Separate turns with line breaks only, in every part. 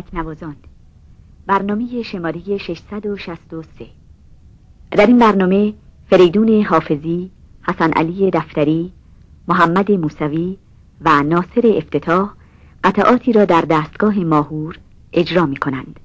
تکنوازان برنامه شماره 663 در این برنامه فریدون حافظی حسن علی دفتری محمد موسوی و ناصر افتتاح قطعاتی را در دستگاه ماهور اجرا می کنند.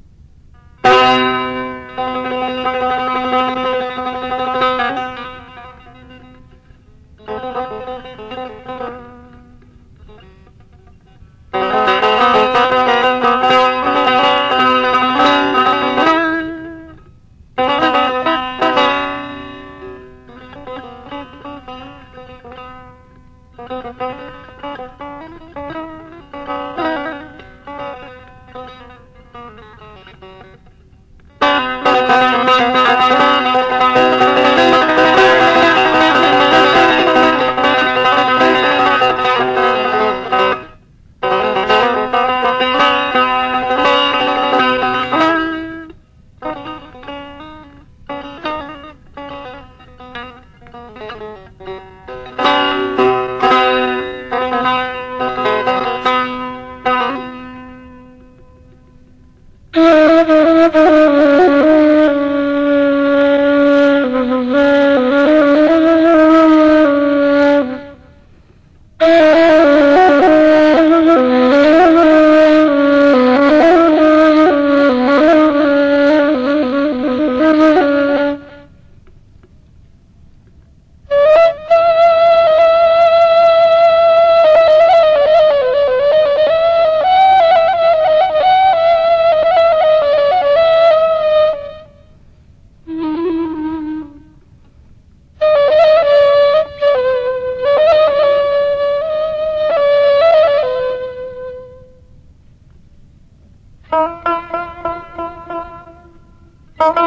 Thank you.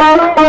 Thank you.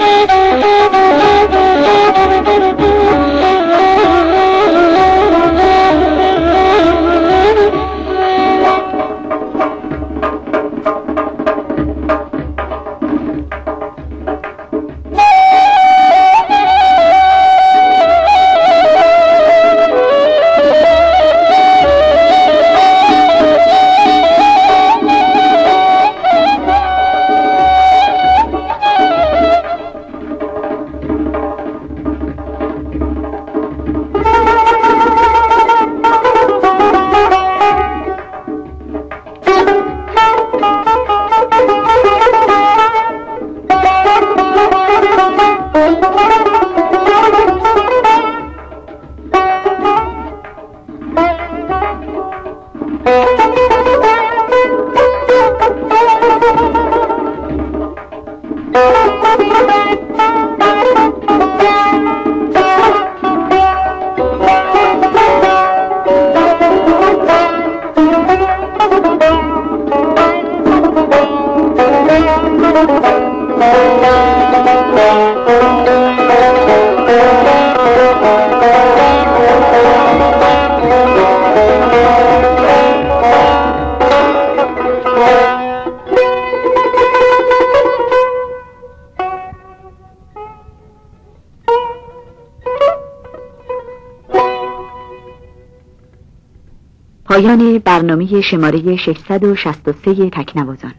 Thank you. پایان برنامه شماره 663 تکنوازان.